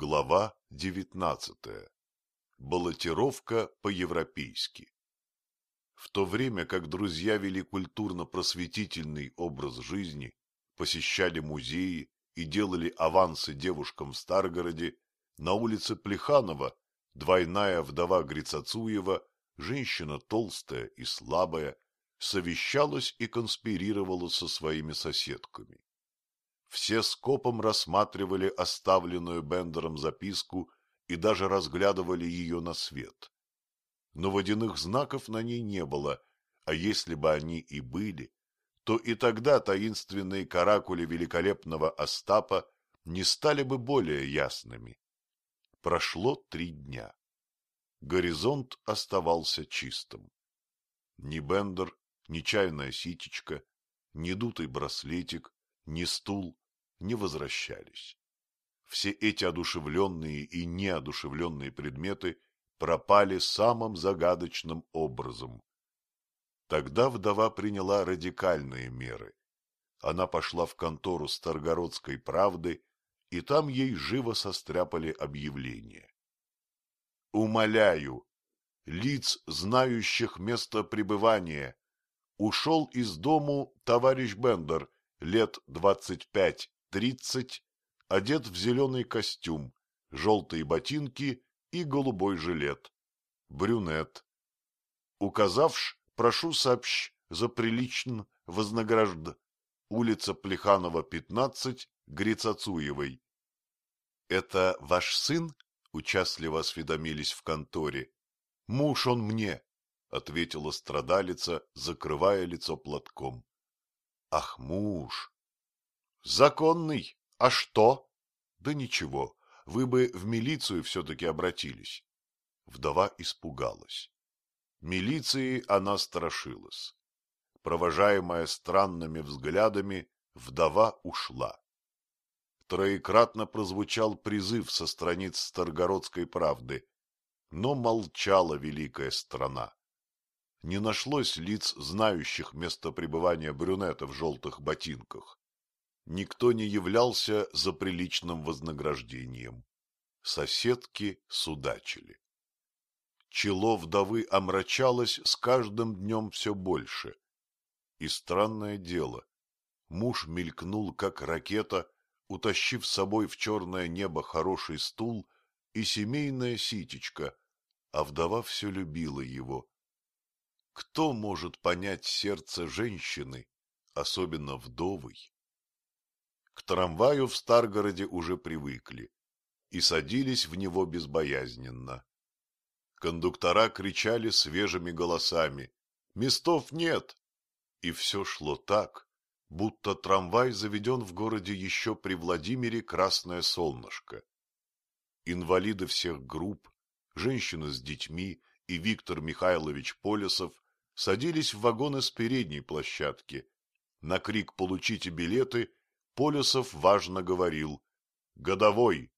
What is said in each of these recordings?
Глава девятнадцатая. Баллотировка по-европейски. В то время как друзья вели культурно-просветительный образ жизни, посещали музеи и делали авансы девушкам в Старгороде, на улице Плеханова двойная вдова Грицацуева, женщина толстая и слабая, совещалась и конспирировала со своими соседками. Все скопом рассматривали оставленную Бендером записку и даже разглядывали ее на свет. Но водяных знаков на ней не было, а если бы они и были, то и тогда таинственные каракули великолепного Остапа не стали бы более ясными. Прошло три дня. Горизонт оставался чистым. Ни Бендер, ни чайная ситечка, ни дутый браслетик, ни стул не возвращались. Все эти одушевленные и неодушевленные предметы пропали самым загадочным образом. Тогда вдова приняла радикальные меры. Она пошла в контору Старгородской правды, и там ей живо состряпали объявление. «Умоляю, лиц, знающих место пребывания, ушел из дому товарищ Бендер, лет двадцать пять, тридцать, одет в зеленый костюм, желтые ботинки и голубой жилет. Брюнет. Указавш, прошу сообщ за прилично вознагражд. Улица Плеханова, 15, Грицацуевой. — Это ваш сын? — участливо осведомились в конторе. — Муж он мне, — ответила страдалица, закрывая лицо платком. — Ах, муж! — Законный. А что? — Да ничего, вы бы в милицию все-таки обратились. Вдова испугалась. Милиции она страшилась. Провожаемая странными взглядами, вдова ушла. Троекратно прозвучал призыв со страниц Старгородской правды, но молчала великая страна. Не нашлось лиц, знающих место пребывания брюнета в желтых ботинках. Никто не являлся за приличным вознаграждением. Соседки судачили. Чело вдовы омрачалось с каждым днем все больше. И странное дело, муж мелькнул, как ракета, утащив с собой в черное небо хороший стул и семейная ситечка, а вдова все любила его. Кто может понять сердце женщины, особенно вдовой? К трамваю в Старгороде уже привыкли и садились в него безбоязненно. Кондуктора кричали свежими голосами «Местов нет!» И все шло так, будто трамвай заведен в городе еще при Владимире Красное Солнышко. Инвалиды всех групп, женщины с детьми и Виктор Михайлович Полесов садились в вагоны с передней площадки. На крик «Получите билеты!» Полюсов важно говорил «Годовой!»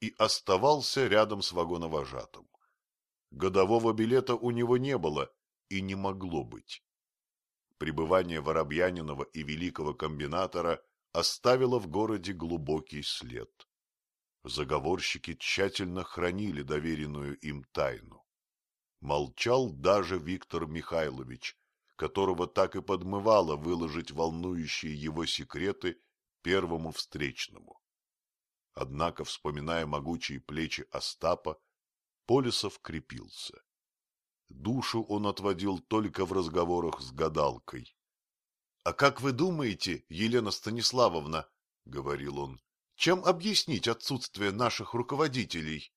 и оставался рядом с вагоновожатым. Годового билета у него не было и не могло быть. Пребывание Воробьянинова и великого комбинатора оставило в городе глубокий след. Заговорщики тщательно хранили доверенную им тайну. Молчал даже Виктор Михайлович, которого так и подмывало выложить волнующие его секреты первому встречному. Однако, вспоминая могучие плечи Остапа, Полисов крепился. Душу он отводил только в разговорах с гадалкой. — А как вы думаете, Елена Станиславовна, — говорил он, — чем объяснить отсутствие наших руководителей?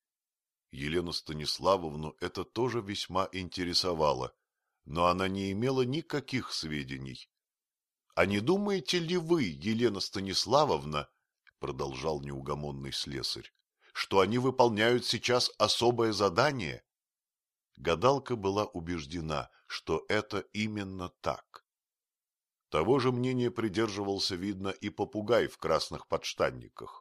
Елену Станиславовну это тоже весьма интересовало, но она не имела никаких сведений. А не думаете ли вы, Елена Станиславовна, продолжал неугомонный слесарь, что они выполняют сейчас особое задание? Гадалка была убеждена, что это именно так. Того же мнения придерживался, видно, и попугай в красных подштанниках.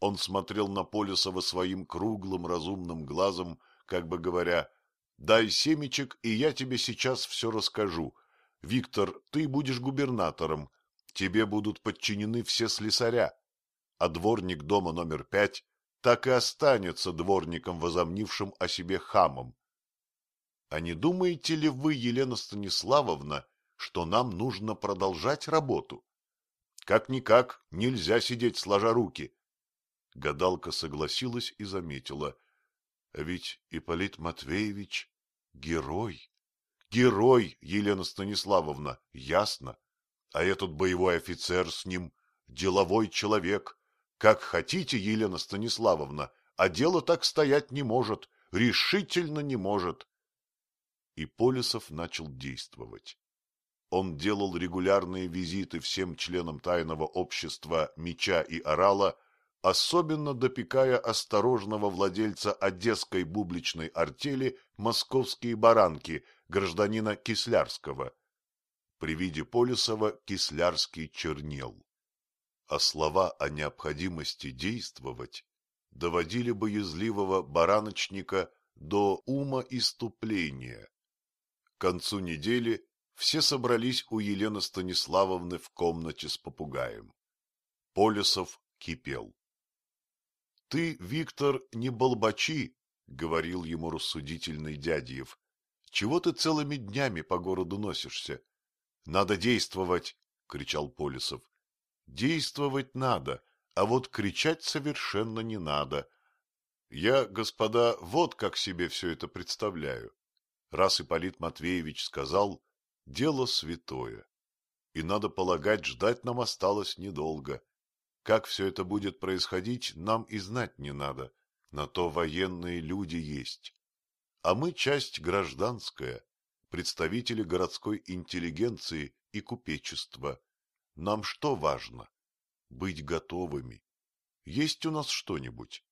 Он смотрел на Полюсова своим круглым разумным глазом, как бы говоря, «Дай семечек, и я тебе сейчас все расскажу, Виктор, ты будешь губернатором, тебе будут подчинены все слесаря, а дворник дома номер пять так и останется дворником, возомнившим о себе хамом. А не думаете ли вы, Елена Станиславовна, что нам нужно продолжать работу? Как-никак нельзя сидеть сложа руки. Гадалка согласилась и заметила. А ведь Ипполит Матвеевич — герой. Герой, Елена Станиславовна, ясно. А этот боевой офицер с ним — деловой человек. Как хотите, Елена Станиславовна, а дело так стоять не может, решительно не может. И Полисов начал действовать. Он делал регулярные визиты всем членам тайного общества Меча и Орала, особенно допекая осторожного владельца одесской бубличной артели «Московские баранки» гражданина Кислярского. При виде Полисова Кислярский чернел. А слова о необходимости действовать доводили боязливого бараночника до ума иступления. К концу недели все собрались у Елены Станиславовны в комнате с попугаем. Полисов кипел. — Ты, Виктор, не болбачи, — говорил ему рассудительный Дядьев. — Чего ты целыми днями по городу носишься? — Надо действовать, — кричал Полисов. — Действовать надо, а вот кричать совершенно не надо. Я, господа, вот как себе все это представляю. Раз Ипполит Матвеевич сказал, дело святое. И, надо полагать, ждать нам осталось недолго. Как все это будет происходить, нам и знать не надо. На то военные люди есть. А мы часть гражданская, представители городской интеллигенции и купечества. Нам что важно? Быть готовыми. Есть у нас что-нибудь?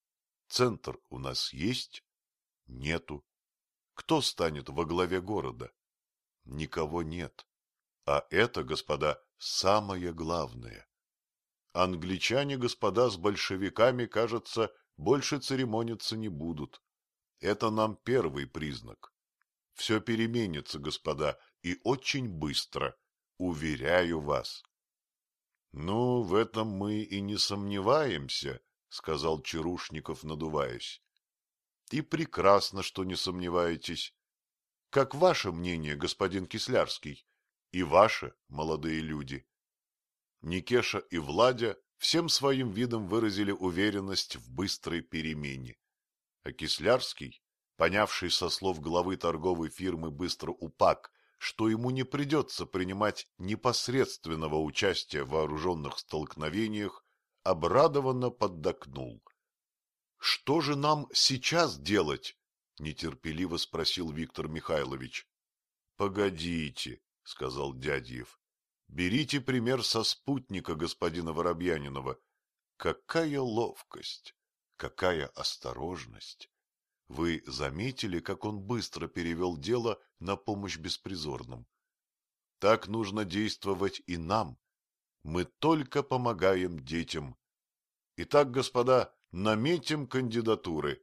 Центр у нас есть? Нету. Кто станет во главе города? Никого нет. А это, господа, самое главное. Англичане, господа, с большевиками, кажется, больше церемониться не будут. Это нам первый признак. Все переменится, господа, и очень быстро, уверяю вас. — Ну, в этом мы и не сомневаемся, — сказал Чарушников, надуваясь. И прекрасно, что не сомневаетесь. Как ваше мнение, господин Кислярский? И ваше, молодые люди? Никеша и Владя всем своим видом выразили уверенность в быстрой перемене. А Кислярский, понявший со слов главы торговой фирмы «Быстро упак», что ему не придется принимать непосредственного участия в вооруженных столкновениях, обрадованно поддакнул. — Что же нам сейчас делать? — нетерпеливо спросил Виктор Михайлович. — Погодите, — сказал Дядьев. — Берите пример со спутника господина Воробьянинова. Какая ловкость, какая осторожность! Вы заметили, как он быстро перевел дело на помощь беспризорным? Так нужно действовать и нам. Мы только помогаем детям. Итак, господа, наметим кандидатуры.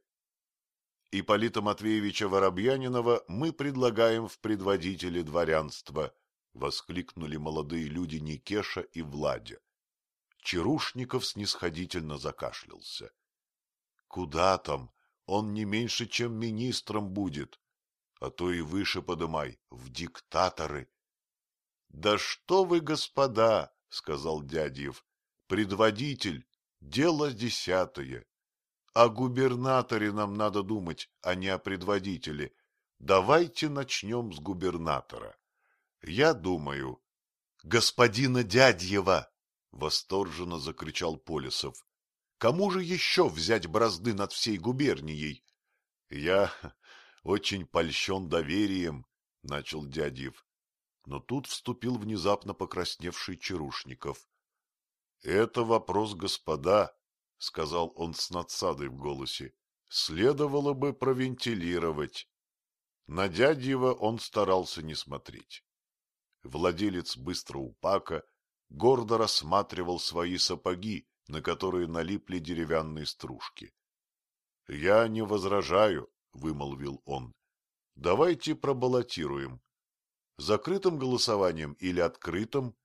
Ипполита Матвеевича Воробьянинова мы предлагаем в предводители дворянства, — воскликнули молодые люди Никеша и Владя. Чарушников снисходительно закашлялся. — Куда там? Он не меньше, чем министром будет. А то и выше подымай, в диктаторы. — Да что вы, господа, — сказал Дядьев, — предводитель Дело десятое. О губернаторе нам надо думать, а не о предводителе. Давайте начнем с губернатора. Я думаю... — Господина Дядьева! — восторженно закричал Полисов. — Кому же еще взять бразды над всей губернией? — Я очень польщен доверием, — начал Дядьев. Но тут вступил внезапно покрасневший Чарушников. — Это вопрос, господа, — сказал он с надсадой в голосе, — следовало бы провентилировать. На дядьева он старался не смотреть. Владелец быстро упака гордо рассматривал свои сапоги, на которые налипли деревянные стружки. — Я не возражаю, — вымолвил он. — Давайте пробаллотируем. Закрытым голосованием или открытым?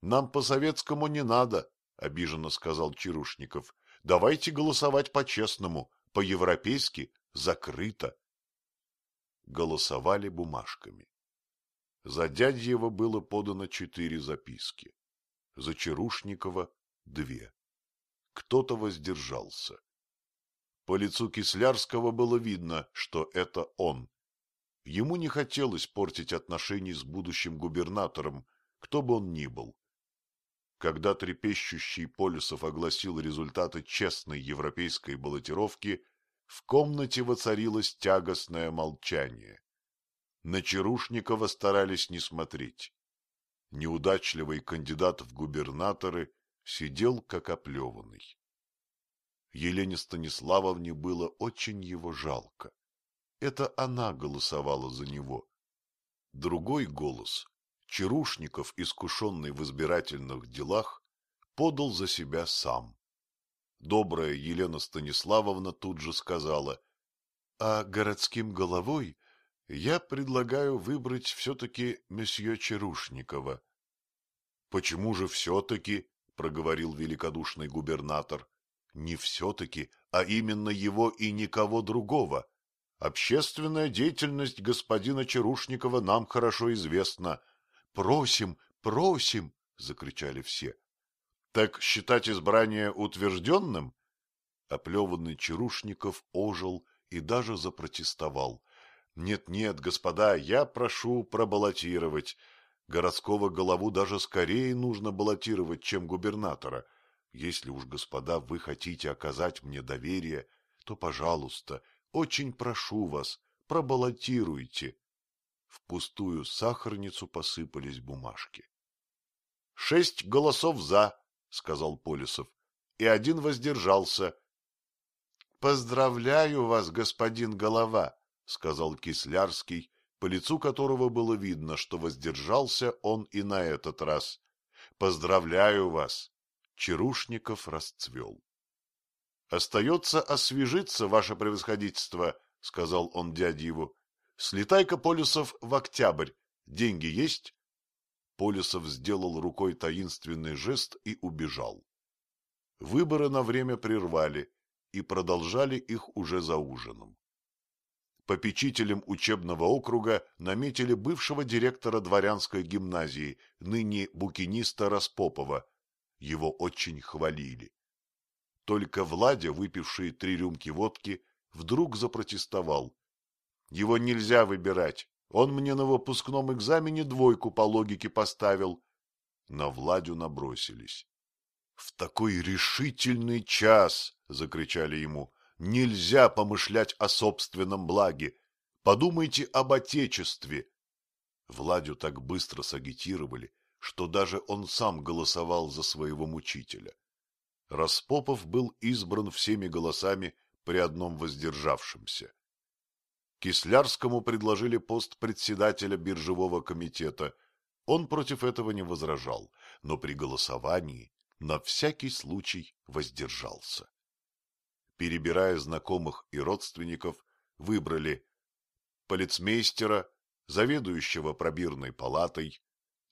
Нам по-советскому не надо, — обиженно сказал Чарушников. — Давайте голосовать по-честному, по-европейски, закрыто. Голосовали бумажками. За Дядьева было подано четыре записки. За Чарушникова — две. Кто-то воздержался. По лицу Кислярского было видно, что это он. Ему не хотелось портить отношения с будущим губернатором, кто бы он ни был. Когда трепещущий Полюсов огласил результаты честной европейской баллотировки, в комнате воцарилось тягостное молчание. На Чарушникова старались не смотреть. Неудачливый кандидат в губернаторы сидел как оплеванный. Елене Станиславовне было очень его жалко. Это она голосовала за него. Другой голос, Чарушников, искушенный в избирательных делах, подал за себя сам. Добрая Елена Станиславовна тут же сказала, а городским головой я предлагаю выбрать все-таки месье Чарушникова. — Почему же все-таки? — проговорил великодушный губернатор. — Не все-таки, а именно его и никого другого. Общественная деятельность господина Чарушникова нам хорошо известна. Просим, просим, — закричали все. — Так считать избрание утвержденным? Оплеванный Чарушников ожил и даже запротестовал. Нет, — Нет-нет, господа, я прошу пробаллотировать. Городского голову даже скорее нужно баллотировать, чем губернатора. Если уж, господа, вы хотите оказать мне доверие, то, пожалуйста, очень прошу вас, пробаллотируйте. В пустую сахарницу посыпались бумажки. — Шесть голосов «за», — сказал Полисов, — и один воздержался. — Поздравляю вас, господин голова, — сказал Кислярский, по лицу которого было видно, что воздержался он и на этот раз. — Поздравляю вас! Чарушников расцвел. Остается освежиться, ваше превосходительство, — сказал он дядьеву. — Слетай-ка, Полюсов, в октябрь. Деньги есть? Полюсов сделал рукой таинственный жест и убежал. Выборы на время прервали и продолжали их уже за ужином. Попечителем учебного округа наметили бывшего директора дворянской гимназии, ныне букиниста Распопова. Его очень хвалили. Только Владя, выпивший три рюмки водки, вдруг запротестовал. Его нельзя выбирать. Он мне на выпускном экзамене двойку по логике поставил. На Владю набросились. — В такой решительный час! — закричали ему. — Нельзя помышлять о собственном благе. Подумайте об отечестве. Владю так быстро сагитировали, что даже он сам голосовал за своего мучителя. Распопов был избран всеми голосами при одном воздержавшемся. Кислярскому предложили пост председателя биржевого комитета. Он против этого не возражал, но при голосовании на всякий случай воздержался. Перебирая знакомых и родственников, выбрали полицмейстера, заведующего пробирной палатой,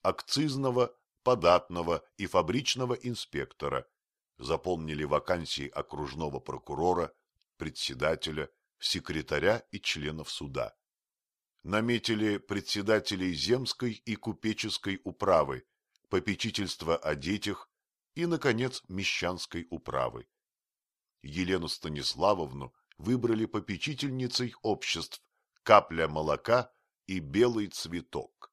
акцизного, податного и фабричного инспектора, заполнили вакансии окружного прокурора, председателя, секретаря и членов суда. Наметили председателей земской и купеческой управы, попечительства о детях и, наконец, мещанской управы. Елену Станиславовну выбрали попечительницей обществ «Капля молока» и «Белый цветок».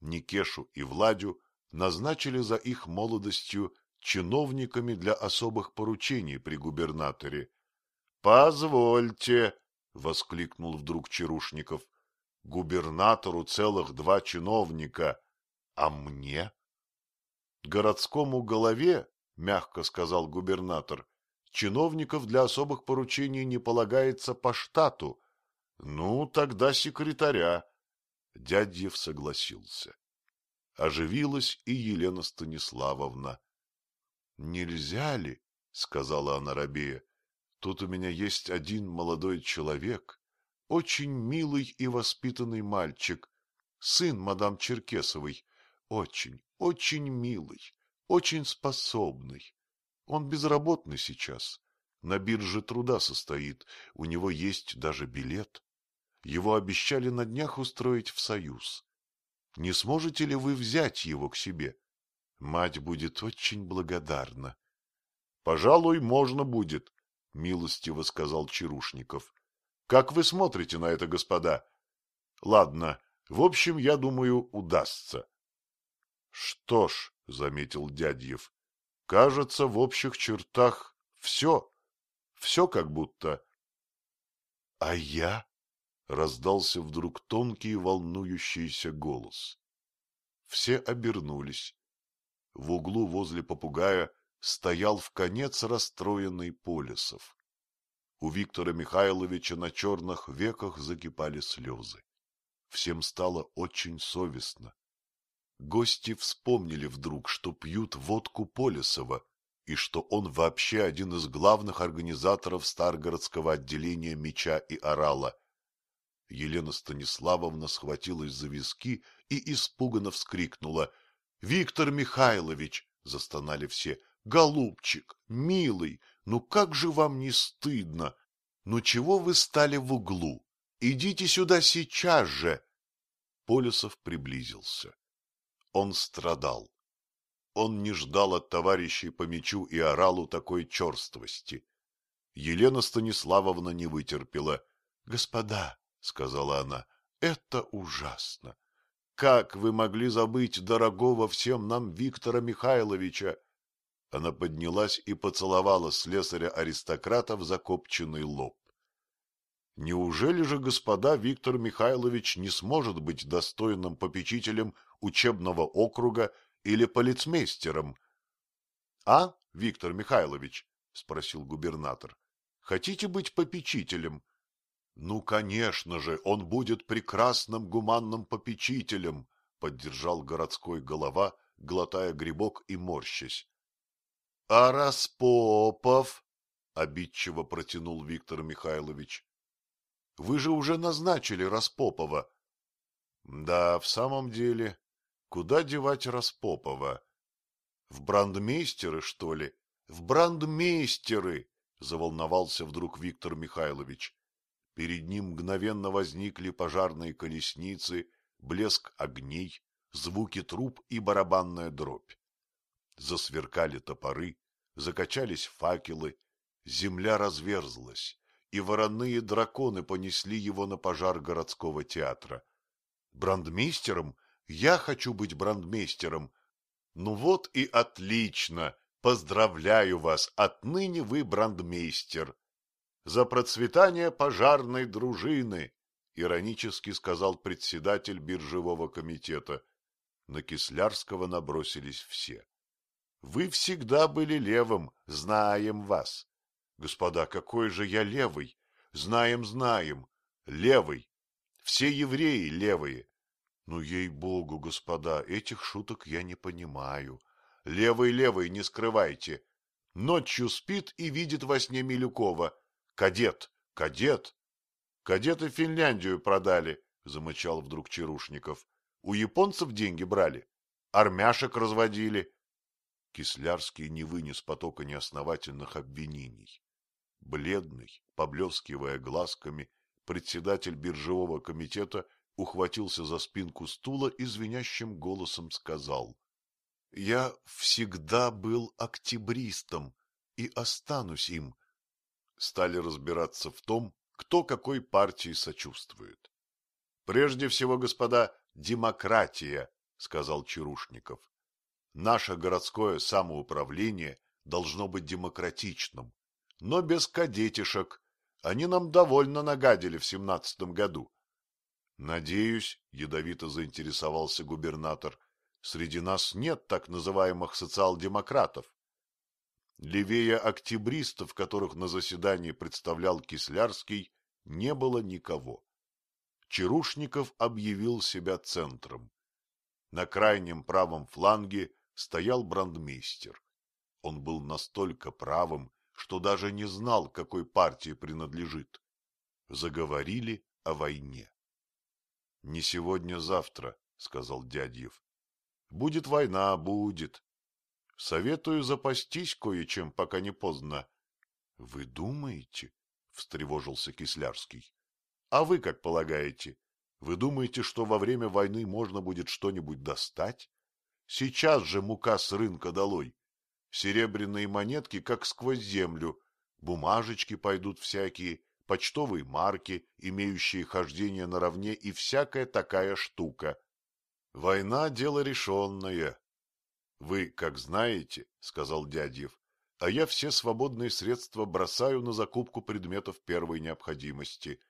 Никешу и Владю назначили за их молодостью чиновниками для особых поручений при губернаторе. — Позвольте, — воскликнул вдруг Чарушников, — губернатору целых два чиновника, а мне? — Городскому голове, — мягко сказал губернатор, — чиновников для особых поручений не полагается по штату. Ну, тогда секретаря. Дядьев согласился. Оживилась и Елена Станиславовна. — Нельзя ли, — сказала она рабея, — тут у меня есть один молодой человек, очень милый и воспитанный мальчик, сын мадам Черкесовой, очень, очень милый, очень способный. Он безработный сейчас, на бирже труда состоит, у него есть даже билет. Его обещали на днях устроить в союз. Не сможете ли вы взять его к себе? Мать будет очень благодарна. — Пожалуй, можно будет, — милостиво сказал Чарушников. — Как вы смотрите на это, господа? — Ладно, в общем, я думаю, удастся. — Что ж, — заметил Дядьев, — кажется, в общих чертах все. Все как будто. — А я? — раздался вдруг тонкий волнующийся голос. Все обернулись. В углу возле попугая стоял в конец расстроенный Полесов. У Виктора Михайловича на черных веках закипали слезы. Всем стало очень совестно. Гости вспомнили вдруг, что пьют водку Полесова, и что он вообще один из главных организаторов Старгородского отделения меча и орала. Елена Станиславовна схватилась за виски и испуганно вскрикнула. — Виктор Михайлович! — застонали все. — Голубчик, милый, ну как же вам не стыдно? Ну чего вы стали в углу? Идите сюда сейчас же! Полюсов приблизился. Он страдал. Он не ждал от товарищей по мечу и оралу такой черствости. Елена Станиславовна не вытерпела. — Господа, — сказала она, — это ужасно. Как вы могли забыть дорогого всем нам Виктора Михайловича? Она поднялась и поцеловала слесаря-аристократа в закопченный лоб. Неужели же, господа, Виктор Михайлович не сможет быть достойным попечителем учебного округа или полицмейстером? — А, Виктор Михайлович? — спросил губернатор. — Хотите быть попечителем? — Ну, конечно же, он будет прекрасным гуманным попечителем, — поддержал городской голова, глотая грибок и морщась. — А Распопов? — обидчиво протянул Виктор Михайлович. — Вы же уже назначили Распопова. — Да, в самом деле, куда девать Распопова? — В брандмейстеры, что ли? — В брандмейстеры! — заволновался вдруг Виктор Михайлович. Перед ним мгновенно возникли пожарные колесницы, блеск огней, звуки труб и барабанная дробь. Засверкали топоры, закачались факелы, земля разверзлась, и вороные драконы понесли его на пожар городского театра. Брандмейстером? Я хочу быть брандмейстером. Ну вот и отлично! Поздравляю вас, отныне вы брандмейстер за процветание пожарной дружины, — иронически сказал председатель биржевого комитета. На Кислярского набросились все. — Вы всегда были левым, знаем вас. — Господа, какой же я левый? Знаем, знаем. Левый. Все евреи левые. Ну, ей-богу, господа, этих шуток я не понимаю. Левый, левый, не скрывайте. Ночью спит и видит во сне Милюкова. Кадет, кадет. Кадеты Финляндию продали, замычал вдруг Чарушников. У японцев деньги брали, армяшек разводили. Кислярский не вынес потока неосновательных обвинений. Бледный, поблескивая глазками, председатель биржевого комитета ухватился за спинку стула и звенящим голосом сказал. — Я всегда был октябристом и останусь им стали разбираться в том, кто какой партии сочувствует. — Прежде всего, господа, демократия, — сказал Чарушников. Наше городское самоуправление должно быть демократичным, но без кадетишек. Они нам довольно нагадили в семнадцатом году. — Надеюсь, — ядовито заинтересовался губернатор, — среди нас нет так называемых социал-демократов. Левее октябристов, которых на заседании представлял Кислярский, не было никого. Чарушников объявил себя центром. На крайнем правом фланге стоял брандмейстер. Он был настолько правым, что даже не знал, какой партии принадлежит. Заговорили о войне. — Не сегодня-завтра, — сказал Дядьев. — Будет война, будет. Советую запастись кое-чем, пока не поздно. — Вы думаете? — встревожился Кислярский. — А вы как полагаете? Вы думаете, что во время войны можно будет что-нибудь достать? Сейчас же мука с рынка долой. Серебряные монетки как сквозь землю, бумажечки пойдут всякие, почтовые марки, имеющие хождение наравне и всякая такая штука. Война — дело решенное. Вы, как знаете, — сказал Дядьев, — а я все свободные средства бросаю на закупку предметов первой необходимости.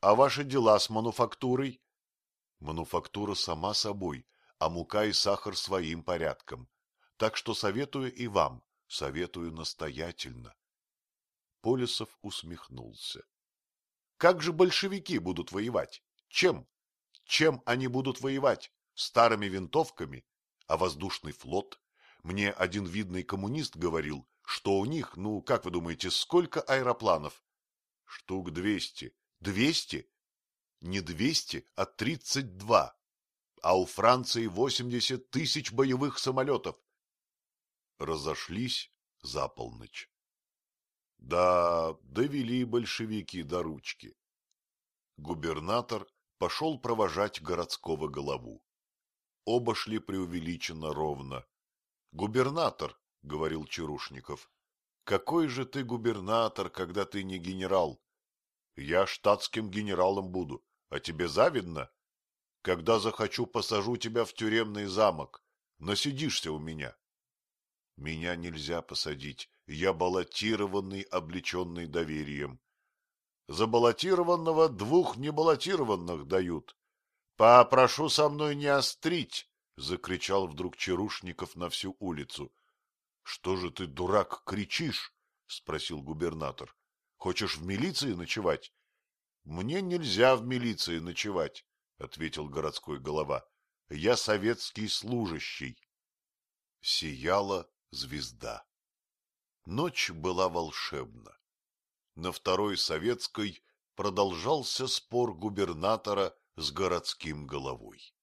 А ваши дела с мануфактурой? Мануфактура сама собой, а мука и сахар своим порядком. Так что советую и вам, советую настоятельно. Полисов усмехнулся. Как же большевики будут воевать? Чем? Чем они будут воевать? Старыми винтовками? А воздушный флот? Мне один видный коммунист говорил, что у них, ну, как вы думаете, сколько аэропланов? Штук двести. Двести? Не двести, а тридцать два. А у Франции восемьдесят тысяч боевых самолетов. Разошлись за полночь. Да, довели большевики до ручки. Губернатор пошел провожать городского голову. Оба шли преувеличенно ровно. — Губернатор, — говорил Чарушников, — какой же ты губернатор, когда ты не генерал? Я штатским генералом буду, а тебе завидно? Когда захочу, посажу тебя в тюремный замок, насидишься у меня. Меня нельзя посадить, я баллотированный, облеченный доверием. За баллотированного двух небаллотированных дают. Попрошу со мной не острить, — закричал вдруг Чарушников на всю улицу. — Что же ты, дурак, кричишь? — спросил губернатор. — Хочешь в милиции ночевать? — Мне нельзя в милиции ночевать, — ответил городской голова. — Я советский служащий. Сияла звезда. Ночь была волшебна. На второй советской продолжался спор губернатора с городским головой.